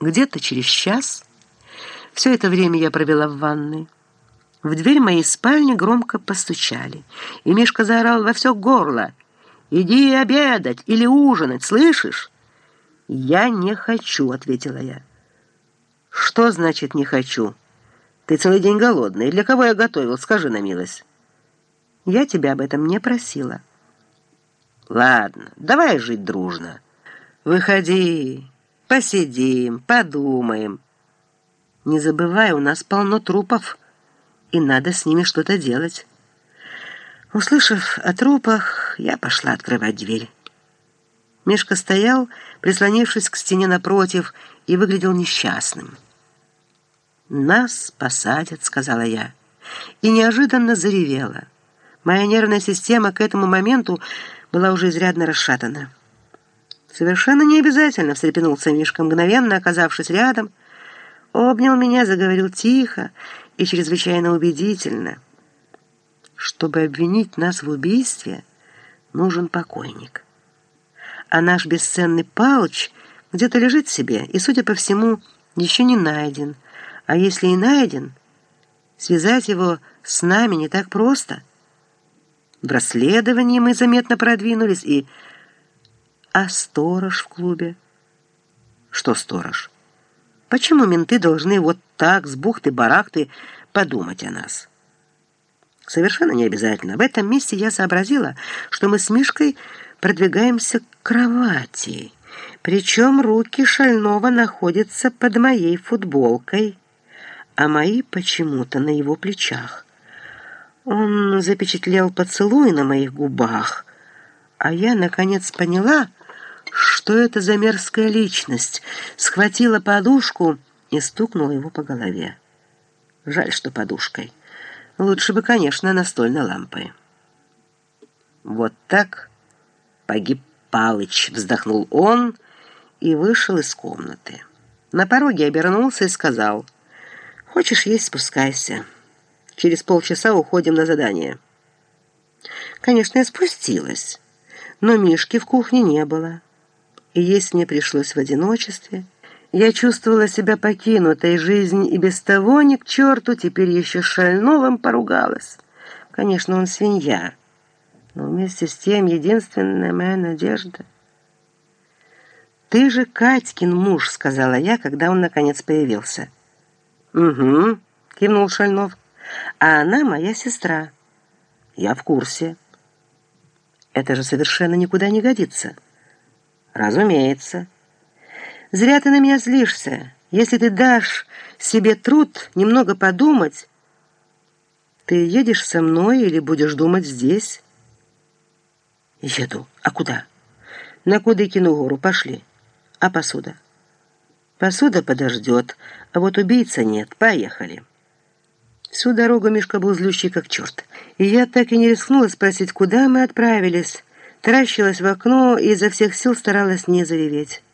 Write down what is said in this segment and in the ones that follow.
Где-то через час, все это время я провела в ванной, в дверь моей спальни громко постучали, и Мишка заорал во все горло. «Иди обедать или ужинать, слышишь?» «Я не хочу», — ответила я. «Что значит «не хочу»? Ты целый день голодный. Для кого я готовил, скажи на милость». «Я тебя об этом не просила». «Ладно, давай жить дружно. Выходи, посидим, подумаем. Не забывай, у нас полно трупов» и надо с ними что-то делать. Услышав о трупах, я пошла открывать дверь. Мишка стоял, прислонившись к стене напротив, и выглядел несчастным. «Нас посадят», — сказала я, и неожиданно заревела. Моя нервная система к этому моменту была уже изрядно расшатана. «Совершенно не обязательно», — встрепенулся Мишка, мгновенно оказавшись рядом, обнял меня, заговорил тихо, и чрезвычайно убедительно. Чтобы обвинить нас в убийстве, нужен покойник. А наш бесценный Палыч где-то лежит себе и, судя по всему, еще не найден. А если и найден, связать его с нами не так просто. В расследовании мы заметно продвинулись и... А сторож в клубе? Что сторож? Почему менты должны вот так, с бухты-барахты, подумать о нас? Совершенно не обязательно. В этом месте я сообразила, что мы с Мишкой продвигаемся к кровати. Причем руки Шального находятся под моей футболкой, а мои почему-то на его плечах. Он запечатлел поцелуй на моих губах, а я, наконец, поняла, что это за мерзкая личность, схватила подушку и стукнула его по голове. Жаль, что подушкой. Лучше бы, конечно, настольной лампой. Вот так погиб Палыч, вздохнул он и вышел из комнаты. На пороге обернулся и сказал, «Хочешь есть, спускайся. Через полчаса уходим на задание». Конечно, я спустилась, но Мишки в кухне не было и есть мне пришлось в одиночестве. Я чувствовала себя покинутой, жизнь и без того ни к черту, теперь еще Шальновым поругалась. Конечно, он свинья, но вместе с тем единственная моя надежда. «Ты же Катькин муж», — сказала я, когда он наконец появился. «Угу», — кивнул Шальнов, — «а она моя сестра». «Я в курсе». «Это же совершенно никуда не годится». «Разумеется». «Зря ты на меня злишься. Если ты дашь себе труд немного подумать, ты едешь со мной или будешь думать здесь?» «Еду. А куда?» «На Кудыкину гору. Пошли. А посуда?» «Посуда подождет, а вот убийца нет. Поехали». Всю дорогу Мишка был злющий как черт. И я так и не рискнула спросить, куда мы отправились таращилась в окно и изо всех сил старалась не зареветь.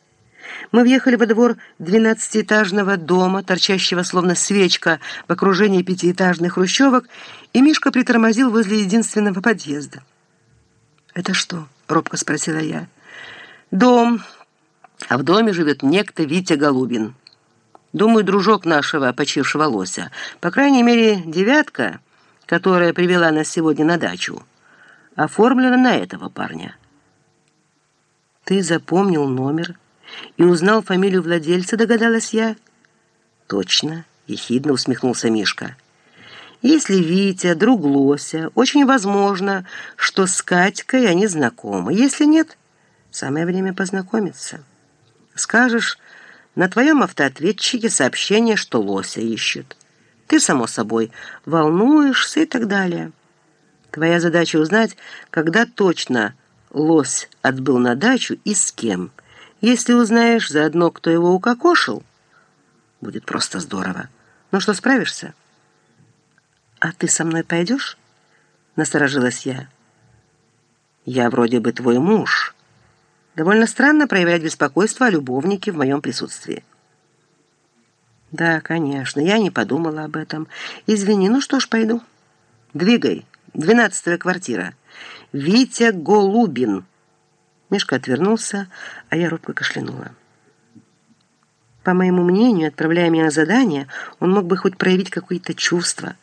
Мы въехали во двор двенадцатиэтажного дома, торчащего словно свечка в окружении пятиэтажных хрущевок, и Мишка притормозил возле единственного подъезда. «Это что?» — робко спросила я. «Дом. А в доме живет некто Витя Голубин. Думаю, дружок нашего почившего лося. По крайней мере, девятка, которая привела нас сегодня на дачу» оформлено на этого парня. Ты запомнил номер и узнал фамилию владельца, догадалась я? Точно, ехидно усмехнулся Мишка. Если Витя, друг Лося, очень возможно, что с Катькой они знакомы. Если нет, самое время познакомиться. Скажешь, на твоем автоответчике сообщение, что Лося ищут. Ты, само собой, волнуешься и так далее. Твоя задача узнать, когда точно лось отбыл на дачу и с кем. Если узнаешь заодно, кто его укокошил, будет просто здорово. Ну что, справишься? А ты со мной пойдешь? Насторожилась я. Я вроде бы твой муж. Довольно странно проявлять беспокойство о любовнике в моем присутствии. Да, конечно, я не подумала об этом. Извини, ну что ж, пойду. Двигай. Двенадцатая квартира. Витя Голубин. Мишка отвернулся, а я робко кашлянула. По моему мнению, отправляя меня на задание, он мог бы хоть проявить какие-то чувства.